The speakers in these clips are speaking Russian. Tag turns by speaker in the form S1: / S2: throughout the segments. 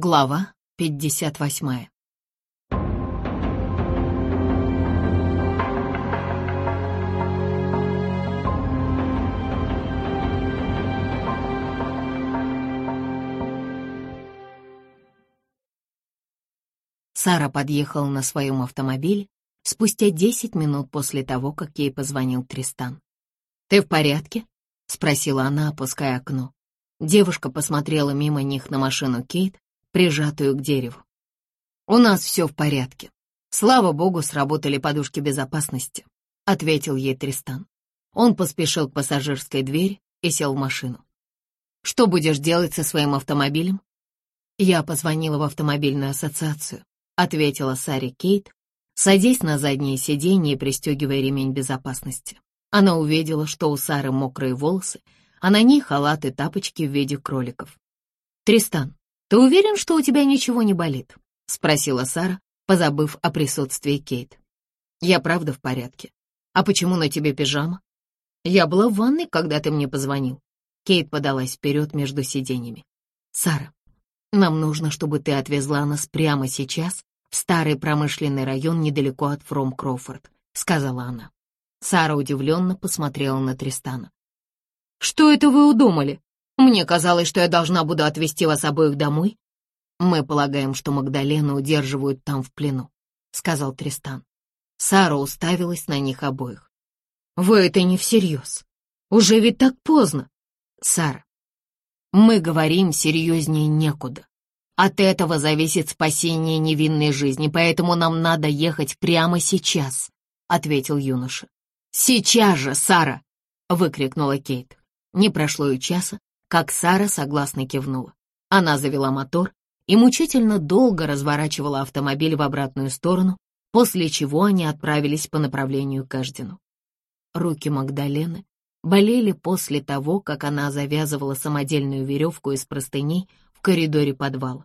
S1: Глава 58 Сара подъехала на своем автомобиле спустя 10 минут после того, как ей позвонил Тристан. «Ты в порядке?» — спросила она, опуская окно. Девушка посмотрела мимо них на машину Кейт, прижатую к дереву. «У нас все в порядке. Слава богу, сработали подушки безопасности», — ответил ей Тристан. Он поспешил к пассажирской двери и сел в машину. «Что будешь делать со своим автомобилем?» Я позвонила в автомобильную ассоциацию ответила Саре Кейт, садясь на заднее сиденье и пристегивая ремень безопасности. Она увидела, что у Сары мокрые волосы, а на ней халат и тапочки в виде кроликов. «Тристан, ты уверен, что у тебя ничего не болит?» — спросила Сара, позабыв о присутствии Кейт. «Я правда в порядке. А почему на тебе пижама?» «Я была в ванной, когда ты мне позвонил». Кейт подалась вперед между сиденьями. «Сара, нам нужно, чтобы ты отвезла нас прямо сейчас в старый промышленный район недалеко от Фром Кроуфорд», — сказала она. Сара удивленно посмотрела на Тристана. «Что это вы удумали? Мне казалось, что я должна буду отвезти вас обоих домой». «Мы полагаем, что Магдалену удерживают там в плену», — сказал Тристан. Сара уставилась на них обоих. «Вы это не всерьез. Уже ведь так поздно. Сара, мы говорим серьезнее некуда. От этого зависит спасение невинной жизни, поэтому нам надо ехать прямо сейчас», — ответил юноша. «Сейчас же, Сара!» — выкрикнула Кейт. Не прошло и часа, как Сара согласно кивнула. Она завела мотор и мучительно долго разворачивала автомобиль в обратную сторону, после чего они отправились по направлению к Эждину. Руки Магдалены болели после того, как она завязывала самодельную веревку из простыней в коридоре подвала.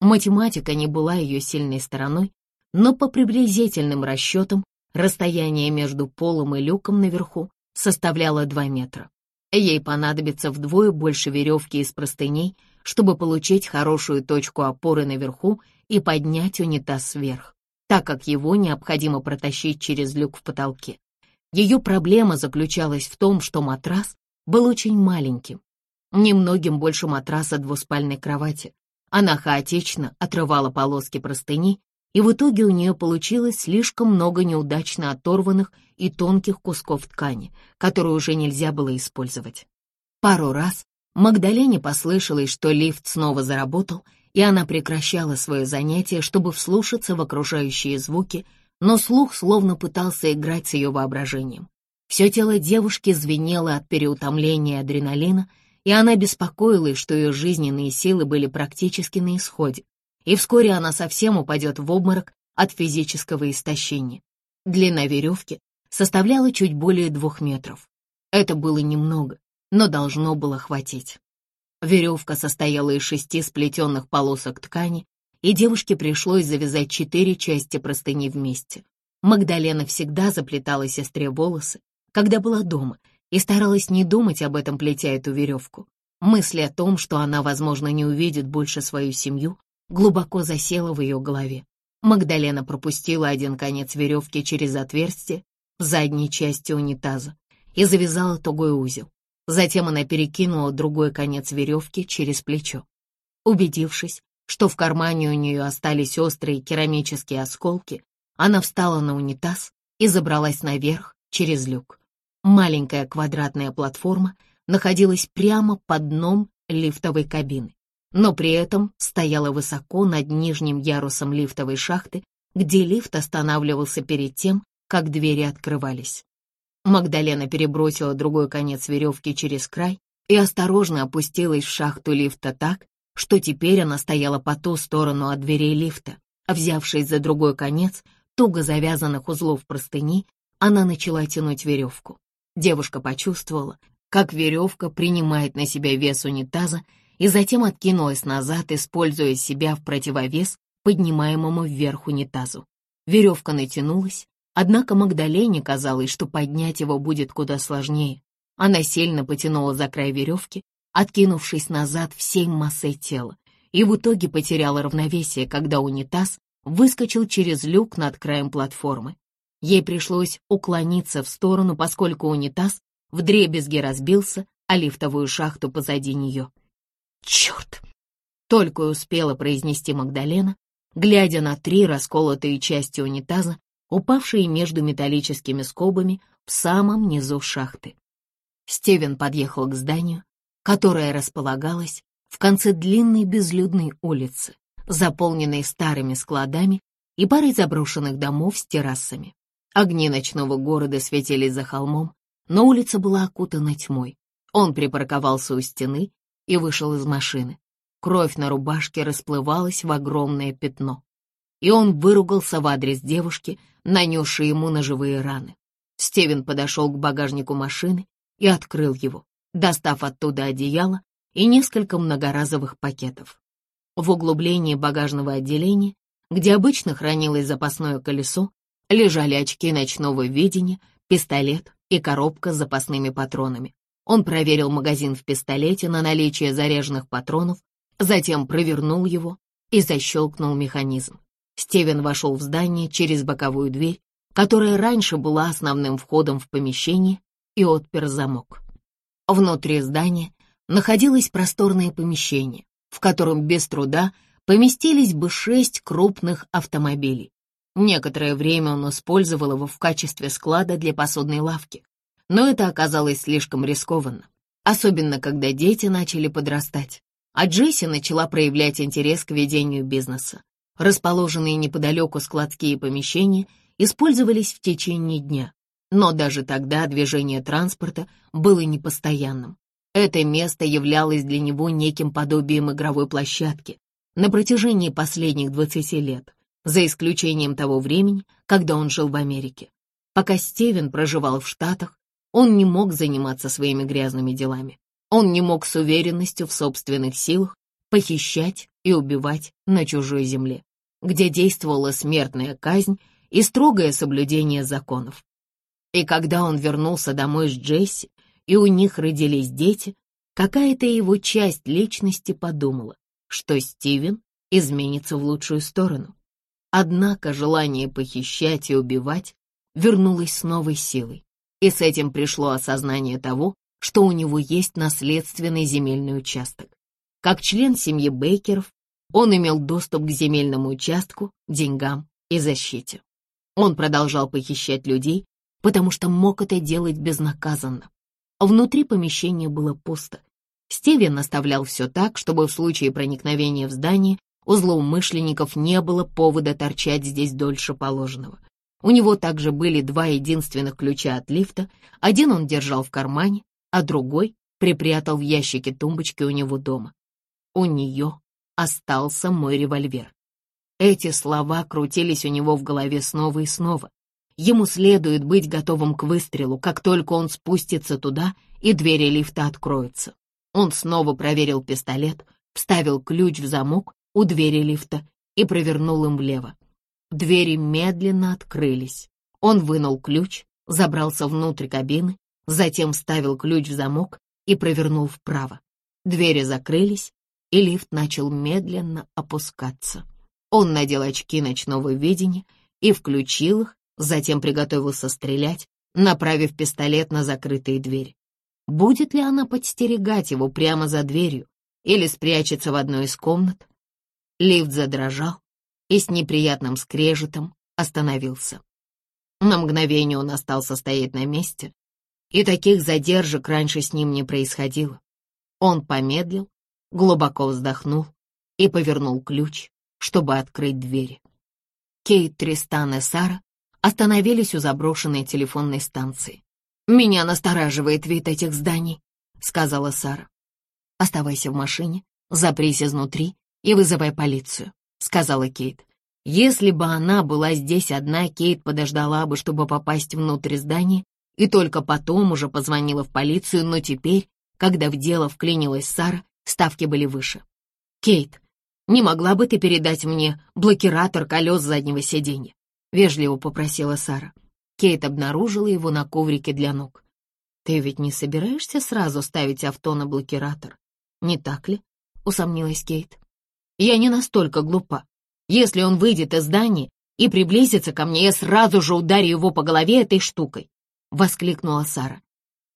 S1: Математика не была ее сильной стороной, но по приблизительным расчетам расстояние между полом и люком наверху составляло 2 метра. Ей понадобится вдвое больше веревки из простыней, чтобы получить хорошую точку опоры наверху и поднять унитаз вверх, так как его необходимо протащить через люк в потолке. Ее проблема заключалась в том, что матрас был очень маленьким, немногим больше матраса двуспальной кровати, она хаотично отрывала полоски простыни, и в итоге у нее получилось слишком много неудачно оторванных и тонких кусков ткани, которые уже нельзя было использовать. Пару раз Магдалене послышалось, что лифт снова заработал, и она прекращала свое занятие, чтобы вслушаться в окружающие звуки, но слух словно пытался играть с ее воображением. Все тело девушки звенело от переутомления и адреналина, и она беспокоилась, что ее жизненные силы были практически на исходе, и вскоре она совсем упадет в обморок от физического истощения. Длина веревки составляла чуть более двух метров. Это было немного, но должно было хватить. Веревка состояла из шести сплетенных полосок ткани, и девушке пришлось завязать четыре части простыни вместе. Магдалена всегда заплетала сестре волосы, когда была дома, и старалась не думать об этом, плетя эту веревку. Мысль о том, что она, возможно, не увидит больше свою семью, глубоко засела в ее голове. Магдалена пропустила один конец веревки через отверстие в задней части унитаза и завязала тугой узел. Затем она перекинула другой конец веревки через плечо. Убедившись, что в кармане у нее остались острые керамические осколки, она встала на унитаз и забралась наверх через люк. Маленькая квадратная платформа находилась прямо под дном лифтовой кабины, но при этом стояла высоко над нижним ярусом лифтовой шахты, где лифт останавливался перед тем, как двери открывались. Магдалена перебросила другой конец веревки через край и осторожно опустилась в шахту лифта так, что теперь она стояла по ту сторону от дверей лифта. Взявшись за другой конец туго завязанных узлов простыни, она начала тянуть веревку. Девушка почувствовала, как веревка принимает на себя вес унитаза и затем откинулась назад, используя себя в противовес поднимаемому вверх унитазу. Веревка натянулась, однако Магдалене казалось, что поднять его будет куда сложнее. Она сильно потянула за край веревки, откинувшись назад всей массой тела, и в итоге потеряла равновесие, когда унитаз выскочил через люк над краем платформы. Ей пришлось уклониться в сторону, поскольку унитаз вдребезги разбился, а лифтовую шахту позади нее. «Черт!» — только успела произнести Магдалена, глядя на три расколотые части унитаза, упавшие между металлическими скобами в самом низу шахты. Стивен подъехал к зданию, которое располагалось в конце длинной безлюдной улицы, заполненной старыми складами и парой заброшенных домов с террасами. Огни ночного города светились за холмом, но улица была окутана тьмой. Он припарковался у стены и вышел из машины. Кровь на рубашке расплывалась в огромное пятно. И он выругался в адрес девушки, нанесшей ему ножевые раны. Стивен подошел к багажнику машины и открыл его, достав оттуда одеяло и несколько многоразовых пакетов. В углублении багажного отделения, где обычно хранилось запасное колесо, лежали очки ночного видения, пистолет и коробка с запасными патронами. Он проверил магазин в пистолете на наличие заряженных патронов, затем провернул его и защелкнул механизм. Стивен вошел в здание через боковую дверь, которая раньше была основным входом в помещение, и отпер замок. Внутри здания находилось просторное помещение, в котором без труда поместились бы шесть крупных автомобилей. Некоторое время он использовал его в качестве склада для посудной лавки, но это оказалось слишком рискованно, особенно когда дети начали подрастать, а Джесси начала проявлять интерес к ведению бизнеса. Расположенные неподалеку складские помещения использовались в течение дня, но даже тогда движение транспорта было непостоянным. Это место являлось для него неким подобием игровой площадки на протяжении последних 20 лет, за исключением того времени, когда он жил в Америке. Пока Стивен проживал в Штатах, он не мог заниматься своими грязными делами. Он не мог с уверенностью в собственных силах похищать и убивать на чужой земле, где действовала смертная казнь и строгое соблюдение законов. И когда он вернулся домой с Джесси, и у них родились дети, какая-то его часть личности подумала, что Стивен изменится в лучшую сторону. Однако желание похищать и убивать вернулось с новой силой. И с этим пришло осознание того, что у него есть наследственный земельный участок. Как член семьи Бейкеров, он имел доступ к земельному участку, деньгам и защите. Он продолжал похищать людей, потому что мог это делать безнаказанно. Внутри помещения было пусто. Стивен оставлял все так, чтобы в случае проникновения в здание у злоумышленников не было повода торчать здесь дольше положенного. У него также были два единственных ключа от лифта, один он держал в кармане, а другой припрятал в ящике тумбочки у него дома. У нее остался мой револьвер. Эти слова крутились у него в голове снова и снова. Ему следует быть готовым к выстрелу, как только он спустится туда и двери лифта откроются. Он снова проверил пистолет, вставил ключ в замок у двери лифта и провернул им влево. Двери медленно открылись. Он вынул ключ, забрался внутрь кабины, затем вставил ключ в замок и провернул вправо. Двери закрылись, и лифт начал медленно опускаться. Он надел очки ночного видения и включил их, затем приготовился стрелять, направив пистолет на закрытые двери. Будет ли она подстерегать его прямо за дверью или спрячется в одной из комнат? Лифт задрожал, и с неприятным скрежетом остановился. На мгновение он остался стоять на месте, и таких задержек раньше с ним не происходило. Он помедлил, глубоко вздохнул и повернул ключ, чтобы открыть двери. Кейт, Тристан и Сара остановились у заброшенной телефонной станции. «Меня настораживает вид этих зданий», — сказала Сара. «Оставайся в машине, запрись изнутри и вызывай полицию. — сказала Кейт. Если бы она была здесь одна, Кейт подождала бы, чтобы попасть внутрь здания, и только потом уже позвонила в полицию, но теперь, когда в дело вклинилась Сара, ставки были выше. «Кейт, не могла бы ты передать мне блокиратор колес заднего сиденья?» — вежливо попросила Сара. Кейт обнаружила его на коврике для ног. «Ты ведь не собираешься сразу ставить авто на блокиратор, не так ли?» — усомнилась Кейт. Я не настолько глупа. Если он выйдет из здания и приблизится ко мне, я сразу же ударю его по голове этой штукой», — воскликнула Сара.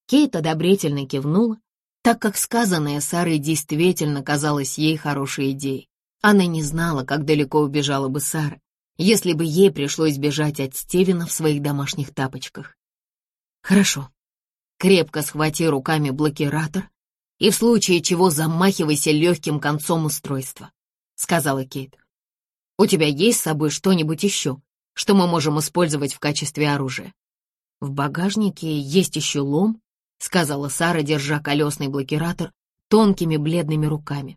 S1: Кейт одобрительно кивнула, так как сказанное Сарой действительно казалось ей хорошей идеей. Она не знала, как далеко убежала бы Сара, если бы ей пришлось бежать от Стивена в своих домашних тапочках. «Хорошо. Крепко схвати руками блокиратор и в случае чего замахивайся легким концом устройства», — сказала Кейт. «У тебя есть с собой что-нибудь еще, что мы можем использовать в качестве оружия?» «В багажнике есть еще лом», — сказала Сара, держа колесный блокиратор тонкими бледными руками.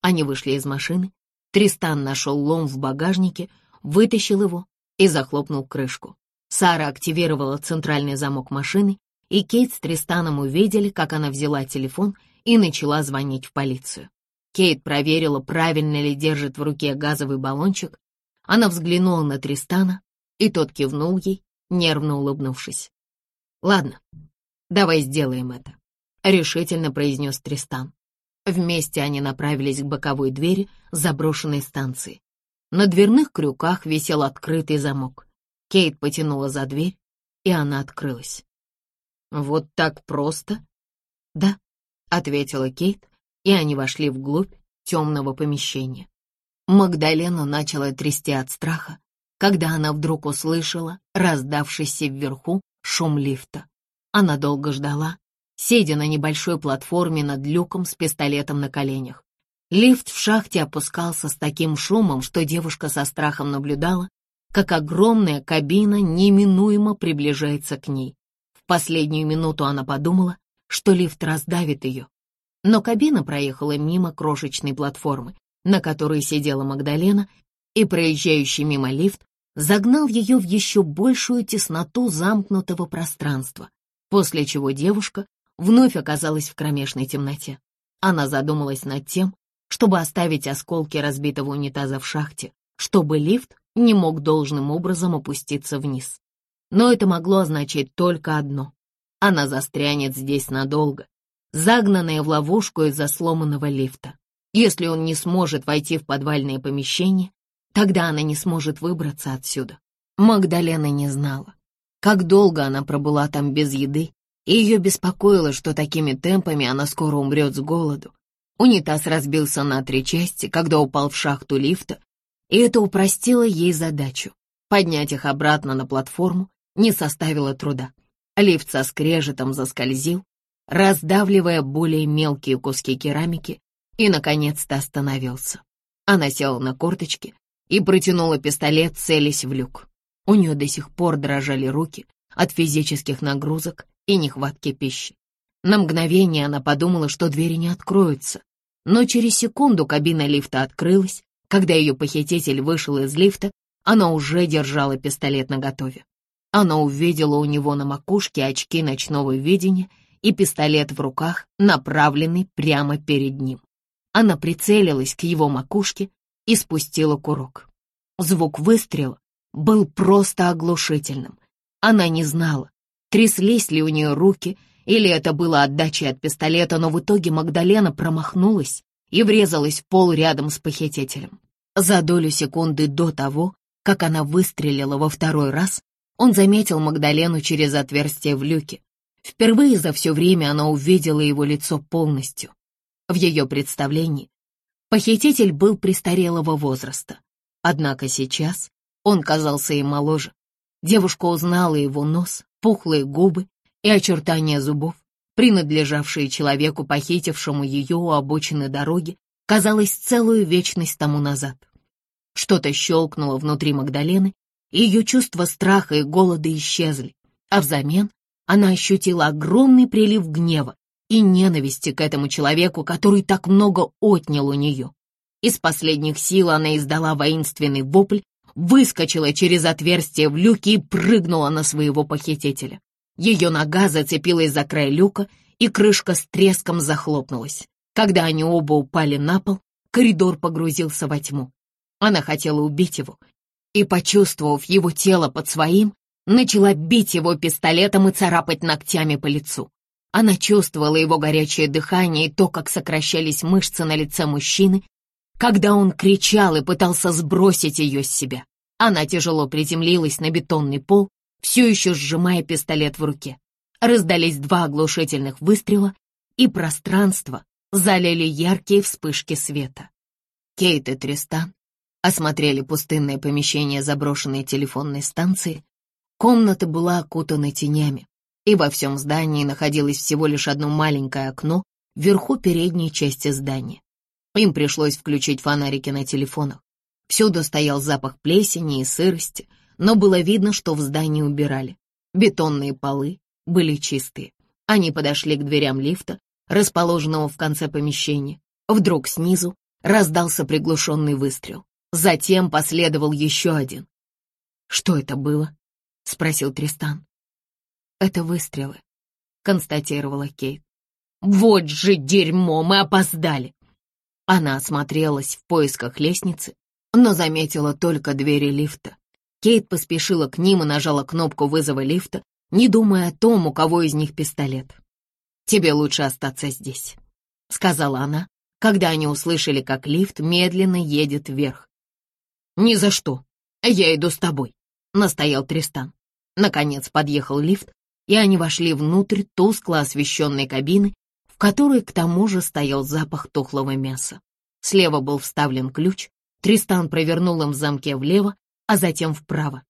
S1: Они вышли из машины. Тристан нашел лом в багажнике, вытащил его и захлопнул крышку. Сара активировала центральный замок машины, и Кейт с Тристаном увидели, как она взяла телефон и начала звонить в полицию. Кейт проверила, правильно ли держит в руке газовый баллончик. Она взглянула на Тристана, и тот кивнул ей, нервно улыбнувшись. «Ладно, давай сделаем это», — решительно произнес Тристан. Вместе они направились к боковой двери заброшенной станции. На дверных крюках висел открытый замок. Кейт потянула за дверь, и она открылась. «Вот так просто?» «Да», — ответила Кейт, и они вошли вглубь темного помещения. Магдалену начала трясти от страха, когда она вдруг услышала раздавшийся вверху шум лифта. Она долго ждала, сидя на небольшой платформе над люком с пистолетом на коленях. Лифт в шахте опускался с таким шумом, что девушка со страхом наблюдала, как огромная кабина неминуемо приближается к ней. В последнюю минуту она подумала, что лифт раздавит ее. Но кабина проехала мимо крошечной платформы, на которой сидела Магдалена, и проезжающий мимо лифт загнал ее в еще большую тесноту замкнутого пространства, после чего девушка вновь оказалась в кромешной темноте. Она задумалась над тем, чтобы оставить осколки разбитого унитаза в шахте, чтобы лифт не мог должным образом опуститься вниз. Но это могло означать только одно. Она застрянет здесь надолго, загнанная в ловушку из-за сломанного лифта. Если он не сможет войти в подвальное помещение, тогда она не сможет выбраться отсюда. Магдалена не знала, как долго она пробыла там без еды, и ее беспокоило, что такими темпами она скоро умрет с голоду. Унитаз разбился на три части, когда упал в шахту лифта, и это упростило ей задачу. Поднять их обратно на платформу не составило труда. Лифт со скрежетом заскользил, раздавливая более мелкие куски керамики, и, наконец-то, остановился. Она села на корточки и протянула пистолет, целясь в люк. У нее до сих пор дрожали руки от физических нагрузок и нехватки пищи. На мгновение она подумала, что двери не откроются, но через секунду кабина лифта открылась, когда ее похититель вышел из лифта, она уже держала пистолет наготове. Она увидела у него на макушке очки ночного видения и пистолет в руках, направленный прямо перед ним. Она прицелилась к его макушке и спустила курок. Звук выстрела был просто оглушительным. Она не знала, тряслись ли у нее руки, или это было отдачей от пистолета, но в итоге Магдалена промахнулась и врезалась в пол рядом с похитителем. За долю секунды до того, как она выстрелила во второй раз, он заметил Магдалену через отверстие в люке. Впервые за все время она увидела его лицо полностью. В ее представлении похититель был престарелого возраста. Однако сейчас он казался ей моложе. Девушка узнала его нос, пухлые губы и очертания зубов, принадлежавшие человеку, похитившему ее у обочины дороги казалось, целую вечность тому назад. Что-то щелкнуло внутри Магдалены, и ее чувства страха и голода исчезли, а взамен она ощутила огромный прилив гнева и ненависти к этому человеку, который так много отнял у нее. Из последних сил она издала воинственный вопль, выскочила через отверстие в люке и прыгнула на своего похитителя. Ее нога зацепилась за край люка, и крышка с треском захлопнулась. Когда они оба упали на пол, коридор погрузился во тьму. Она хотела убить его, и, почувствовав его тело под своим, начала бить его пистолетом и царапать ногтями по лицу. Она чувствовала его горячее дыхание и то, как сокращались мышцы на лице мужчины, когда он кричал и пытался сбросить ее с себя. Она тяжело приземлилась на бетонный пол, все еще сжимая пистолет в руке. Раздались два оглушительных выстрела, и пространство залили яркие вспышки света. Кейт и Тристан осмотрели пустынное помещение заброшенной телефонной станции. Комната была окутана тенями, и во всем здании находилось всего лишь одно маленькое окно вверху передней части здания. Им пришлось включить фонарики на телефонах. Всюду стоял запах плесени и сырости, но было видно, что в здании убирали. Бетонные полы были чистые. Они подошли к дверям лифта, расположенного в конце помещения. Вдруг снизу раздался приглушенный выстрел. Затем последовал еще один. «Что это было?» — спросил Тристан. «Это выстрелы», — констатировала Кейт. «Вот же дерьмо, мы опоздали!» Она осмотрелась в поисках лестницы, но заметила только двери лифта. Кейт поспешила к ним и нажала кнопку вызова лифта, не думая о том, у кого из них пистолет. «Тебе лучше остаться здесь», — сказала она, когда они услышали, как лифт медленно едет вверх. «Ни за что. Я иду с тобой», — настоял Тристан. Наконец подъехал лифт, и они вошли внутрь тускло освещенной кабины, в которой к тому же стоял запах тухлого мяса. Слева был вставлен ключ, Тристан провернул им в замке влево, а затем вправо.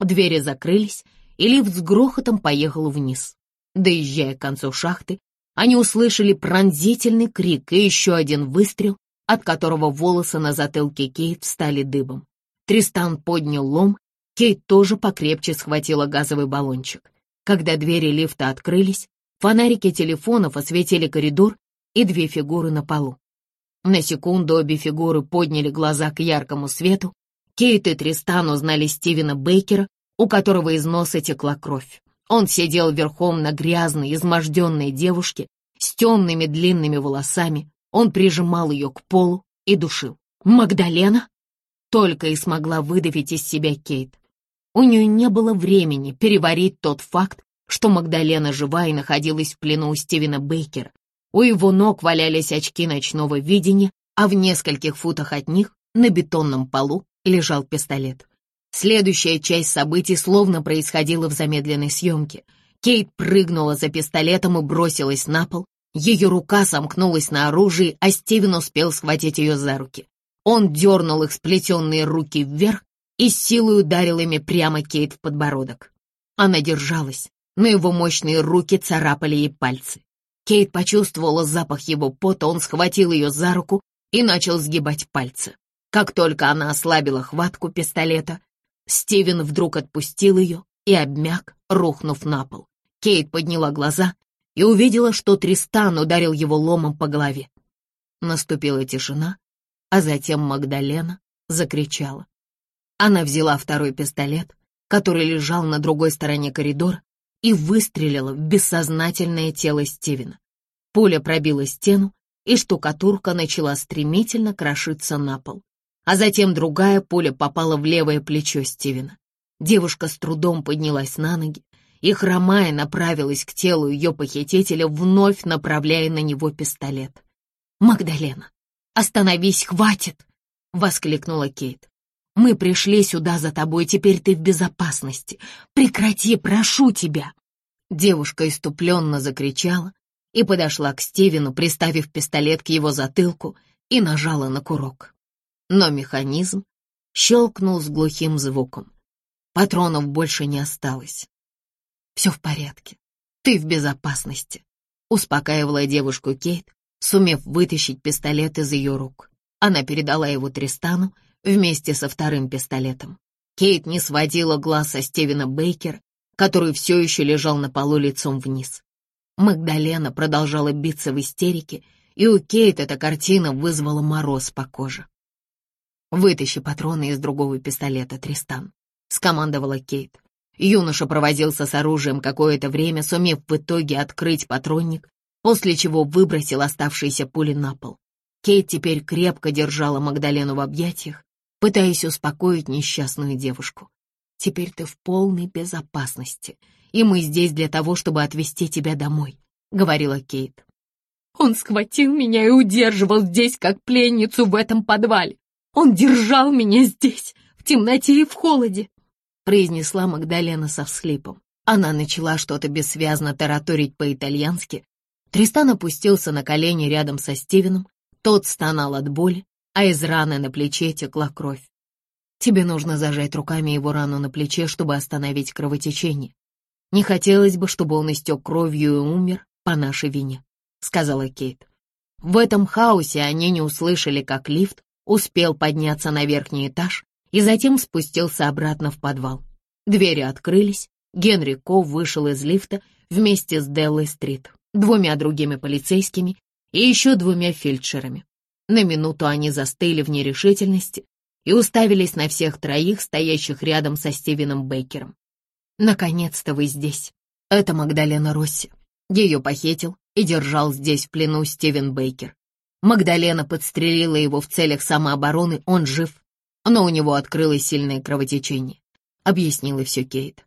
S1: Двери закрылись, и лифт с грохотом поехал вниз. Доезжая к концу шахты, они услышали пронзительный крик и еще один выстрел, от которого волосы на затылке Кейт встали дыбом. Тристан поднял лом, Кейт тоже покрепче схватила газовый баллончик. Когда двери лифта открылись, фонарики телефонов осветили коридор и две фигуры на полу. На секунду обе фигуры подняли глаза к яркому свету. Кейт и Тристан узнали Стивена Бейкера, у которого из носа текла кровь. Он сидел верхом на грязной, изможденной девушке с темными длинными волосами. Он прижимал ее к полу и душил. «Магдалена?» Только и смогла выдавить из себя Кейт. У нее не было времени переварить тот факт, что Магдалена жива и находилась в плену у Стивена Бейкера. У его ног валялись очки ночного видения, а в нескольких футах от них на бетонном полу лежал пистолет. Следующая часть событий словно происходила в замедленной съемке. Кейт прыгнула за пистолетом и бросилась на пол. Ее рука сомкнулась на оружии, а Стивен успел схватить ее за руки. Он дернул их сплетенные руки вверх и силой ударил ими прямо Кейт в подбородок. Она держалась, но его мощные руки царапали ей пальцы. Кейт почувствовала запах его пота, он схватил ее за руку и начал сгибать пальцы. Как только она ослабила хватку пистолета, Стивен вдруг отпустил ее и обмяк, рухнув на пол. Кейт подняла глаза и увидела, что Тристан ударил его ломом по голове. Наступила тишина, а затем Магдалена закричала. Она взяла второй пистолет, который лежал на другой стороне коридора, и выстрелила в бессознательное тело Стивена. Пуля пробила стену, и штукатурка начала стремительно крошиться на пол а затем другая пуля попала в левое плечо Стивена. Девушка с трудом поднялась на ноги и, хромая, направилась к телу ее похитителя, вновь направляя на него пистолет. «Магдалена, остановись, хватит!» — воскликнула Кейт. «Мы пришли сюда за тобой, теперь ты в безопасности. Прекрати, прошу тебя!» Девушка иступленно закричала и подошла к Стивену, приставив пистолет к его затылку и нажала на курок но механизм щелкнул с глухим звуком. Патронов больше не осталось. «Все в порядке. Ты в безопасности», — успокаивала девушку Кейт, сумев вытащить пистолет из ее рук. Она передала его Тристану вместе со вторым пистолетом. Кейт не сводила глаз со Стивена Бейкера, который все еще лежал на полу лицом вниз. Магдалена продолжала биться в истерике, и у Кейт эта картина вызвала мороз по коже. «Вытащи патроны из другого пистолета, Тристан», — скомандовала Кейт. Юноша провозился с оружием какое-то время, сумев в итоге открыть патронник, после чего выбросил оставшиеся пули на пол. Кейт теперь крепко держала Магдалену в объятиях, пытаясь успокоить несчастную девушку. «Теперь ты в полной безопасности, и мы здесь для того, чтобы отвезти тебя домой», — говорила Кейт. Он схватил меня и удерживал здесь, как пленницу в этом подвале. Он держал меня здесь, в темноте и в холоде, произнесла Магдалена со всхлипом. Она начала что-то бессвязно тараторить по-итальянски. Тристан опустился на колени рядом со Стивеном. Тот стонал от боли, а из раны на плече текла кровь. Тебе нужно зажать руками его рану на плече, чтобы остановить кровотечение. Не хотелось бы, чтобы он истек кровью и умер по нашей вине», — сказала Кейт. В этом хаосе они не услышали, как лифт успел подняться на верхний этаж и затем спустился обратно в подвал. Двери открылись, Генри Ко вышел из лифта вместе с Деллой Стрит, двумя другими полицейскими и еще двумя фельдшерами. На минуту они застыли в нерешительности и уставились на всех троих, стоящих рядом со Стивеном Бейкером. «Наконец-то вы здесь. Это Магдалена Росси. Ее похитил и держал здесь в плену Стивен Бейкер. Магдалена подстрелила его в целях самообороны, он жив, но у него открылось сильное кровотечение», — объяснила все Кейт.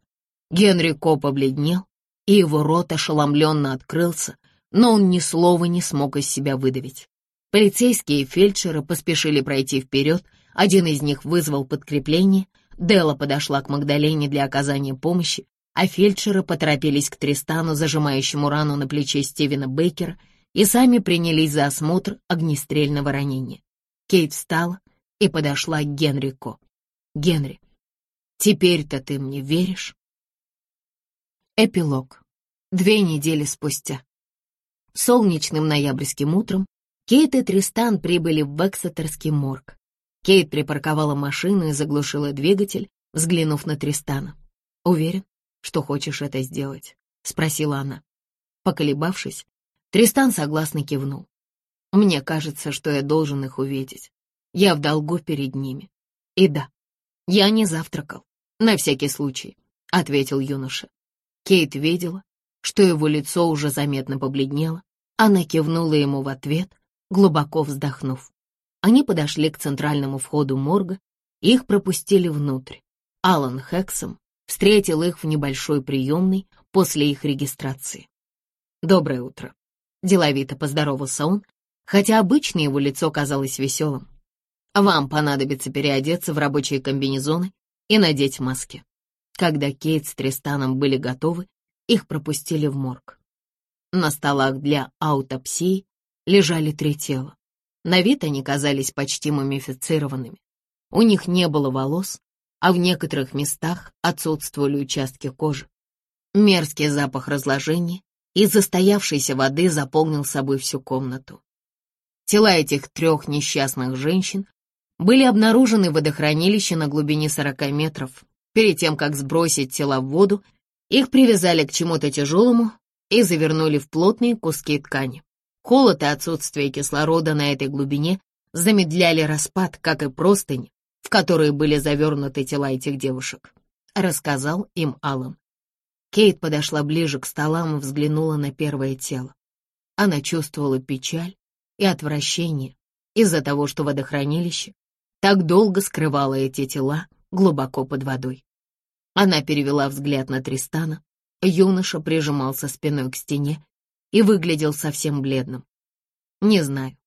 S1: Генри Ко побледнел, и его рот ошеломленно открылся, но он ни слова не смог из себя выдавить. Полицейские и фельдшеры поспешили пройти вперед, один из них вызвал подкрепление, Делла подошла к Магдалене для оказания помощи, а фельдшеры поторопились к Тристану, зажимающему рану на плече Стивена Бейкера, и сами принялись за осмотр огнестрельного ранения. Кейт встала и подошла к Генрику. «Генри, теперь-то ты мне веришь?» Эпилог. Две недели спустя. Солнечным ноябрьским утром Кейт и Тристан прибыли в Эксетерский морг. Кейт припарковала машину и заглушила двигатель, взглянув на Тристана. «Уверен, что хочешь это сделать?» — спросила она. Поколебавшись, Тристан согласно кивнул. «Мне кажется, что я должен их увидеть. Я в долгу перед ними. И да, я не завтракал, на всякий случай», — ответил юноша. Кейт видела, что его лицо уже заметно побледнело. Она кивнула ему в ответ, глубоко вздохнув. Они подошли к центральному входу морга, их пропустили внутрь. Алан Хексом встретил их в небольшой приемной после их регистрации. «Доброе утро», — деловито поздоровался он, хотя обычно его лицо казалось веселым. «Вам понадобится переодеться в рабочие комбинезоны и надеть маски. Когда Кейт с Тристаном были готовы, их пропустили в морг. На столах для аутопсии лежали три тела. На вид они казались почти мумифицированными. У них не было волос, а в некоторых местах отсутствовали участки кожи. Мерзкий запах разложения и застоявшейся воды заполнил собой всю комнату. Тела этих трех несчастных женщин были обнаружены в водохранилище на глубине 40 метров Перед тем, как сбросить тела в воду, их привязали к чему-то тяжелому и завернули в плотные куски ткани. Холод и отсутствие кислорода на этой глубине замедляли распад, как и простыни, в которые были завернуты тела этих девушек, рассказал им Аллан. Кейт подошла ближе к столам и взглянула на первое тело. Она чувствовала печаль и отвращение из-за того, что водохранилище так долго скрывало эти тела глубоко под водой. Она перевела взгляд на Тристана. Юноша прижимался спиной к стене и выглядел совсем бледным. «Не знаю,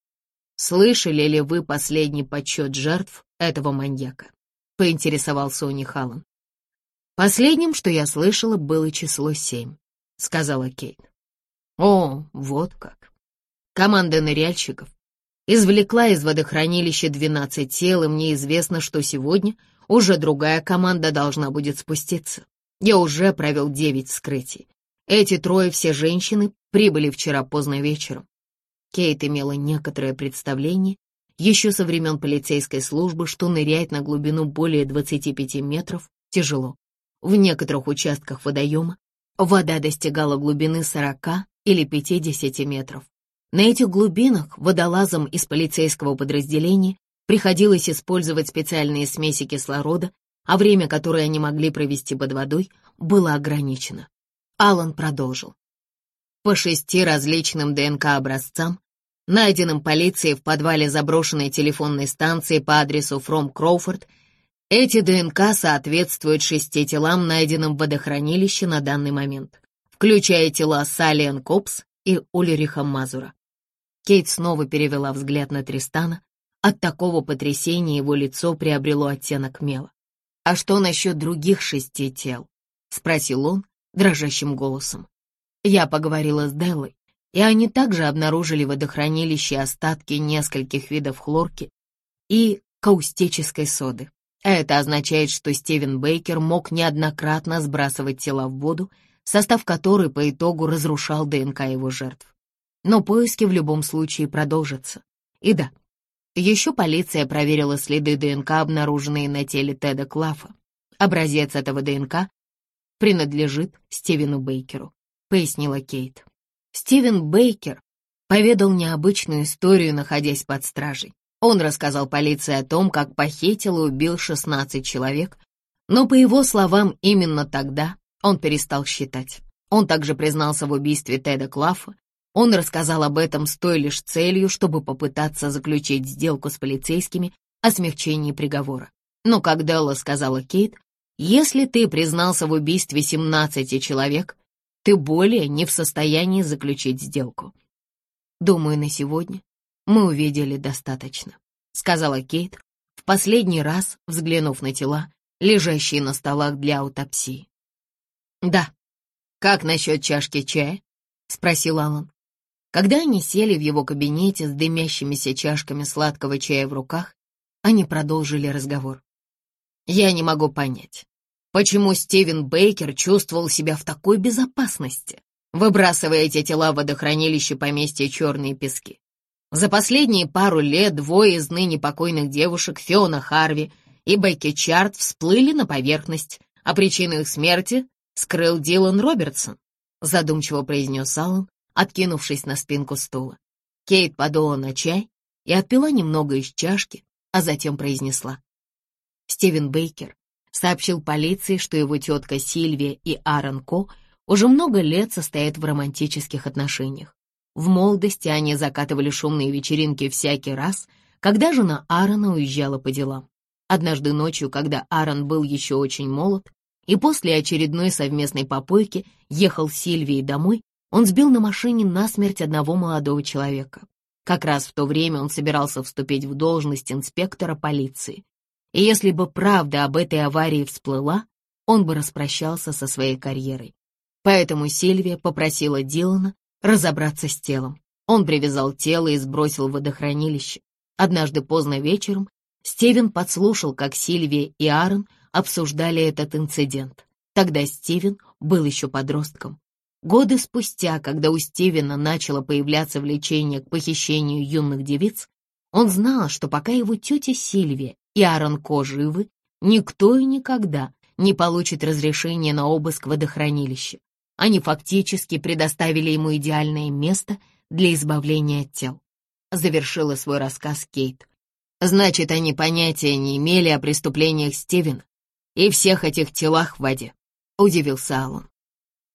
S1: слышали ли вы последний подсчет жертв этого маньяка?» — поинтересовался у них Аллан. «Последним, что я слышала, было число семь», — сказала Кейт. «О, вот как!» Команда ныряльщиков извлекла из водохранилища 12 тел, и мне известно, что сегодня уже другая команда должна будет спуститься. Я уже провел девять вскрытий. Эти трое все женщины прибыли вчера поздно вечером. Кейт имела некоторое представление еще со времен полицейской службы, что нырять на глубину более 25 метров тяжело. В некоторых участках водоема вода достигала глубины 40 или 50 метров. На этих глубинах водолазам из полицейского подразделения Приходилось использовать специальные смеси кислорода, а время, которое они могли провести под водой, было ограничено. Алан продолжил. По шести различным ДНК-образцам, найденным полицией в подвале заброшенной телефонной станции по адресу Фром Кроуфорд, эти ДНК соответствуют шести телам, найденным в водохранилище на данный момент, включая тела Салиан Копс и Ульриха Мазура. Кейт снова перевела взгляд на Тристана. От такого потрясения его лицо приобрело оттенок мела. «А что насчет других шести тел?» — спросил он дрожащим голосом. Я поговорила с Деллой, и они также обнаружили в водохранилище остатки нескольких видов хлорки и каустической соды. Это означает, что Стивен Бейкер мог неоднократно сбрасывать тела в воду, состав которой по итогу разрушал ДНК его жертв. Но поиски в любом случае продолжатся. И да, еще полиция проверила следы ДНК, обнаруженные на теле Теда Клафа. Образец этого ДНК принадлежит Стивену Бейкеру, пояснила Кейт. Стивен Бейкер поведал необычную историю, находясь под стражей. Он рассказал полиции о том, как похитил и убил 16 человек, но, по его словам, именно тогда он перестал считать. Он также признался в убийстве Теда Клаффа. Он рассказал об этом с той лишь целью, чтобы попытаться заключить сделку с полицейскими о смягчении приговора. Но как Делла сказала Кейт, если ты признался в убийстве 17 человек, ты более не в состоянии заключить сделку. Думаю, на сегодня мы увидели достаточно, сказала Кейт, в последний раз взглянув на тела, лежащие на столах для аутопсии. Да. Как насчет чашки чая? спросил Алан. Когда они сели в его кабинете с дымящимися чашками сладкого чая в руках, они продолжили разговор. Я не могу понять, Почему Стивен Бейкер чувствовал себя в такой безопасности, выбрасывая эти тела в водохранилище поместья Черные Пески? За последние пару лет двое из ныне покойных девушек, Фиона Харви и Бекки Чарт, всплыли на поверхность, а причину их смерти скрыл Дилан Робертсон, задумчиво произнес Аллан, откинувшись на спинку стула. Кейт подула на чай и отпила немного из чашки, а затем произнесла. Стивен Бейкер сообщил полиции, что его тетка Сильвия и Аарон Ко уже много лет состоят в романтических отношениях. В молодости они закатывали шумные вечеринки всякий раз, когда жена Аарона уезжала по делам. Однажды ночью, когда Аарон был еще очень молод, и после очередной совместной попойки ехал с Сильвией домой, он сбил на машине насмерть одного молодого человека. Как раз в то время он собирался вступить в должность инспектора полиции, и если бы правда об этой аварии всплыла, он бы распрощался со своей карьерой. Поэтому Сильвия попросила Дилана разобраться с телом. Он привязал тело и сбросил в водохранилище. Однажды поздно вечером Стивен подслушал, как Сильвия и Аарон обсуждали этот инцидент. Тогда Стивен был еще подростком. Годы спустя, когда у Стивена начало появляться влечение к похищению юных девиц, он знал, что пока его тетя Сильвия и Аарон Ко живы, никто и никогда не получит разрешения на обыск водохранилища. Они фактически предоставили ему идеальное место для избавления от тел. Завершила свой рассказ Кейт. Значит, они понятия не имели о преступлениях Стивена и всех этих телах в воде, удивился Аллан.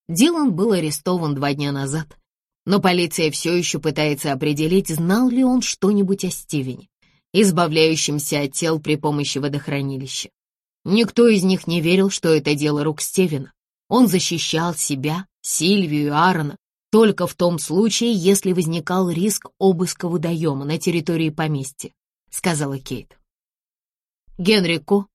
S1: Дилан был арестован два дня назад, но полиция все еще пытается определить, знал ли он что-нибудь о Стивене избавляющимся от тел при помощи водохранилища. Никто из них не верил, что это дело рук Стивена. Он защищал себя, Сильвию и Аарона только в том случае, если возникал риск обыска водоема на территории поместья, сказала Кейт. Генри Ко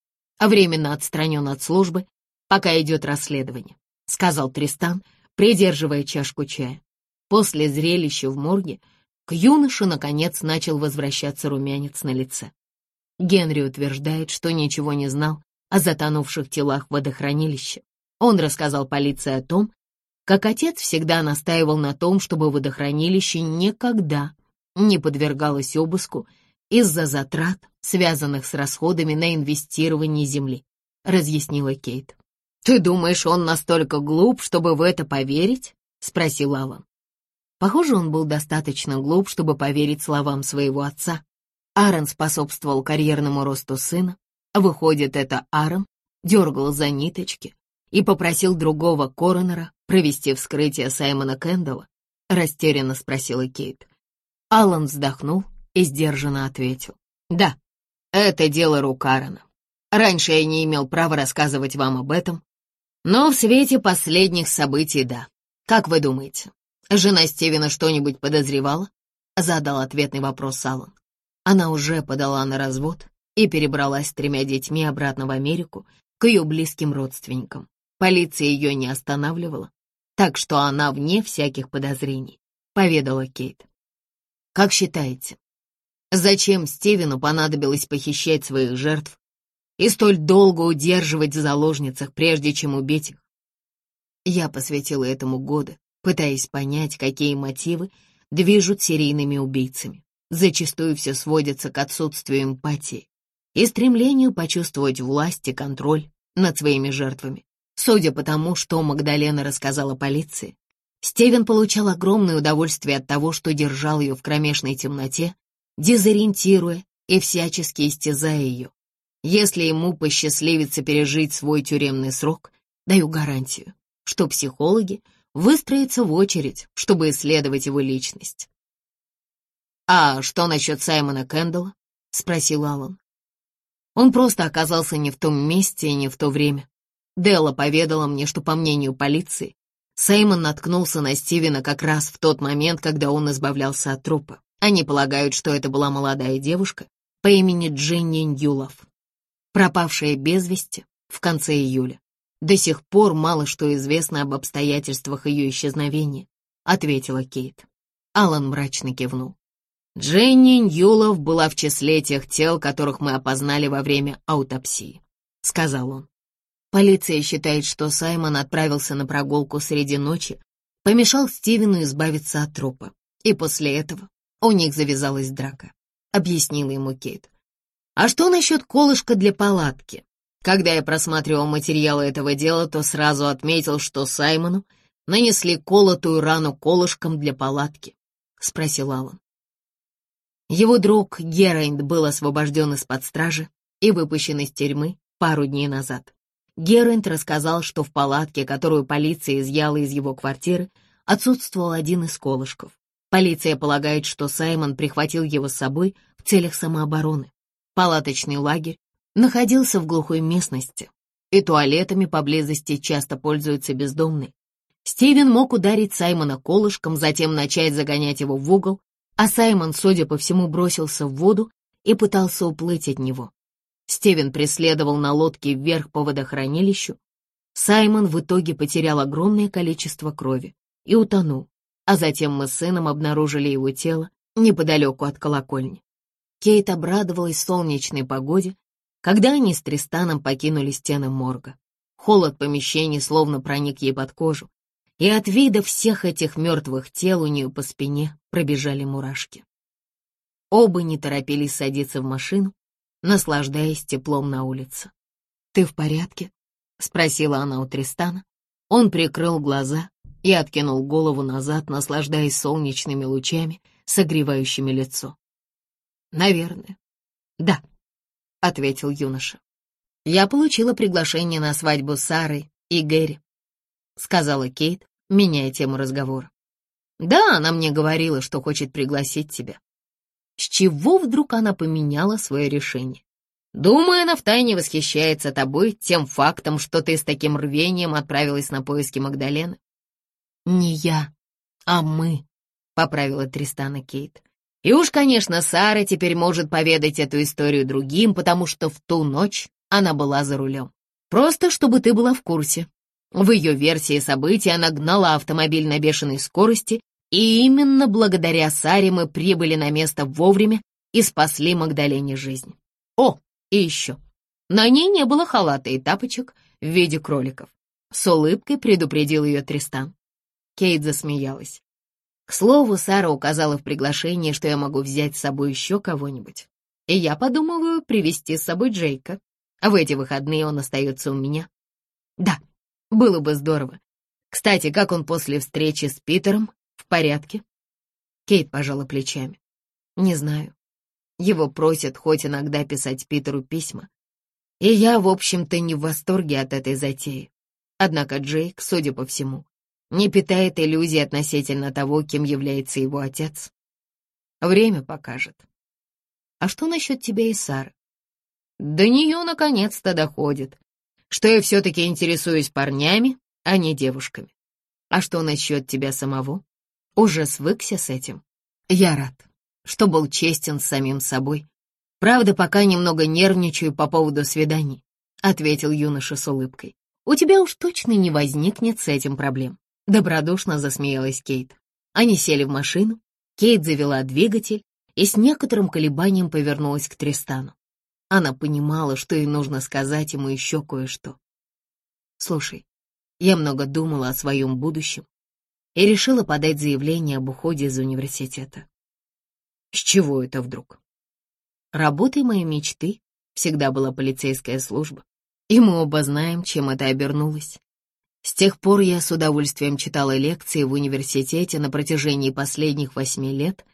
S1: временно отстранен от службы, пока идет расследование, сказал Тристан, придерживая чашку чая. После зрелища в морге к юноше, наконец, начал возвращаться румянец на лице. Генри утверждает, что ничего не знал о затонувших телах водохранилища. Он рассказал полиции о том, как отец всегда настаивал на том, чтобы водохранилище никогда не подвергалось обыску из-за затрат, связанных с расходами на инвестирование земли, разъяснила Кейт. «Ты думаешь, он настолько глуп, чтобы в это поверить?» — спросил Алан. Похоже, он был достаточно глуп, чтобы поверить словам своего отца. Аарон способствовал карьерному росту сына. Выходит, это Аарон дергал за ниточки и попросил другого коронера провести вскрытие Саймона Кэндалла? Растерянно спросила Кейт. Алан вздохнул и сдержанно ответил. «Да, это дело рук Аарона. Раньше я не имел права рассказывать вам об этом, но в свете последних событий, да. Как вы думаете, Жена Стивена что-нибудь подозревала? Задал ответный вопрос Аллан. Она уже подала на развод и перебралась с тремя детьми обратно в Америку к ее близким родственникам. Полиция ее не останавливала, так что она вне всяких подозрений, поведала Кейт. Как считаете, зачем Стивену понадобилось похищать своих жертв и столь долго удерживать в заложницах, прежде чем убить их? Я посвятила этому годы, пытаясь понять, какие мотивы движут серийными убийцами. Зачастую все сводится к отсутствию эмпатии и стремлению почувствовать власть и контроль над своими жертвами. Судя по тому, что Магдалена рассказала полиции, Стивен получал огромное удовольствие от того, что держал ее в кромешной темноте, дезориентируя и всячески истязая ее. Если ему посчастливится пережить свой тюремный срок, даю гарантию, что психологи выстроятся в очередь, чтобы исследовать его личность. «А что насчет Саймона Кэндалла?» — спросил Аллан. Он просто оказался не в том месте и не в то время. Делла поведала мне, что, по мнению полиции, Саймон наткнулся на Стивена как раз в тот момент, когда он избавлялся от трупа. Они полагают, что это была молодая девушка по имени Дженни Ньюлов, пропавшая без вести в конце июля. До сих пор мало что известно об обстоятельствах ее исчезновения, ответила Кейт. Алан мрачно кивнул. Дженни Ньюлов была в числе тех тел, которых мы опознали во время аутопсии, сказал он. Полиция считает, что Саймон отправился на прогулку среди ночи, помешал Стивену избавиться от трупа. И после этого у них завязалась драка, объяснила ему Кейт. А что насчет колышка для палатки? Когда я просматривал материалы этого дела, то сразу отметил, что Саймону нанесли колотую рану колышком для палатки, спросил Аллан. Его друг Герайнд был освобожден из-под стражи и выпущен из тюрьмы пару дней назад. Герент рассказал, что в палатке, которую полиция изъяла из его квартиры, отсутствовал один из колышков. Полиция полагает, что Саймон прихватил его с собой в целях самообороны. Палаточный лагерь находился в глухой местности, и туалетами поблизости часто пользуются бездомные. Стивен мог ударить Саймона колышком, затем начать загонять его в угол, а Саймон, судя по всему, бросился в воду и пытался уплыть от него. Стивен преследовал на лодке вверх по водохранилищу. Саймон в итоге потерял огромное количество крови и утонул, а затем мы с сыном обнаружили его тело неподалеку от колокольни. Кейт обрадовалась солнечной погоде, когда они с Тристаном покинули стены морга. Холод помещений словно проник ей под кожу, и от вида всех этих мертвых тел у нее по спине пробежали мурашки. Оба не торопились садиться в машину, наслаждаясь теплом на улице. «Ты в порядке?» — спросила она у Тристана. Он прикрыл глаза и откинул голову назад, наслаждаясь солнечными лучами, согревающими лицо. «Наверное, да», — ответил юноша. «Я получила приглашение на свадьбу Сары и Гэри», — сказала Кейт, меняя тему разговора. «Да, она мне говорила, что хочет пригласить тебя. С чего вдруг она поменяла свое решение? Думаю, она втайне восхищается тобой тем фактом, что ты с таким рвением отправилась на поиски Магдалены. Не я, а мы, — поправила Тристана Кейт. И уж, конечно, Сара теперь может поведать эту историю другим, потому что в ту ночь она была за рулем. Просто чтобы ты была в курсе. В ее версии событий она гнала автомобиль на бешеной скорости и именно благодаря Саре мы прибыли на место вовремя и спасли Магдалене жизнь. О, и еще. На ней не было халата и тапочек в виде кроликов. С улыбкой предупредил ее Тристан. Кейт засмеялась. К слову, Сара указала в приглашении, что я могу взять с собой еще кого-нибудь. И я подумываю привезти с собой Джейка. А в эти выходные он остается у меня. Да, было бы здорово. Кстати, как он после встречи с Питером? В порядке?» Кейт пожала плечами. «Не знаю. Его просят хоть иногда писать Питеру письма. И я, в общем-то, не в восторге от этой затеи. Однако Джейк, судя по всему, не питает иллюзий относительно того, кем является его отец. Время покажет. А что насчет тебя и Сары? До нее наконец-то доходит, что я все-таки интересуюсь парнями, а не девушками. А что насчет тебя самого? Уже свыкся с этим? Я рад. что был честен с самим собой. Правда, пока немного нервничаю по поводу свиданий, ответил юноша с улыбкой. У тебя уж точно не возникнет с этим проблем. Добродушно засмеялась Кейт. Они сели в машину, Кейт завела двигатель и с некоторым колебанием повернулась к Тристану. Она понимала, что ей нужно сказать ему еще кое-что. «Слушай, я много думала о своем будущем и решила подать заявление об уходе из университета. С чего это вдруг? Работой моей мечты всегда была полицейская служба, и мы оба знаем, чем это обернулось. С тех пор я с удовольствием читала лекции в университете на протяжении последних восьми лет,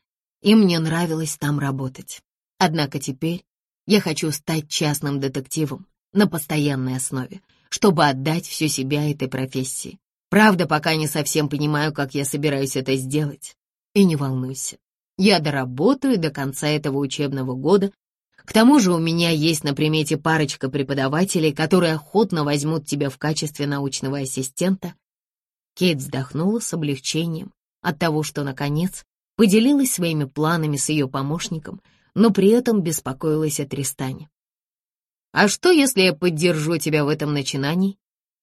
S1: и мне нравилось там работать. Однако теперь я хочу стать частным детективом на постоянной основе, чтобы отдать всю себя этой профессии. Правда, пока не совсем понимаю, как я собираюсь это сделать. И не волнуйся, я доработаю до конца этого учебного года. К тому же у меня есть на примете парочка преподавателей, которые охотно возьмут тебя в качестве научного ассистента. Кейт вздохнула с облегчением от того, что, наконец, поделилась своими планами с ее помощником, но при этом беспокоилась о Тристане. «А что, если я поддержу тебя в этом начинании,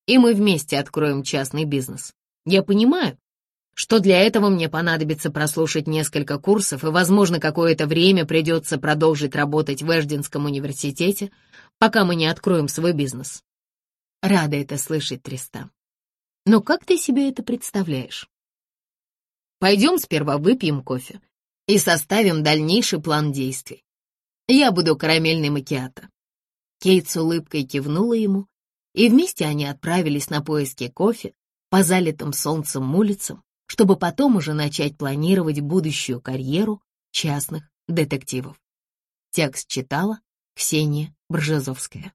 S1: и мы вместе откроем частный бизнес? Я понимаю, что для этого мне понадобится прослушать несколько курсов, и, возможно, какое-то время придется продолжить работать в Эждинском университете, пока мы не откроем свой бизнес. Рада это слышать, Тристан. Но как ты себе это представляешь? Пойдем сперва выпьем кофе и составим дальнейший план действий. Я буду карамельный макиато. Кейт с улыбкой кивнула ему, и вместе они отправились на поиски кофе по залитым солнцем улицам, чтобы потом уже начать планировать будущую карьеру частных детективов. Текст читала Ксения Бржезовская.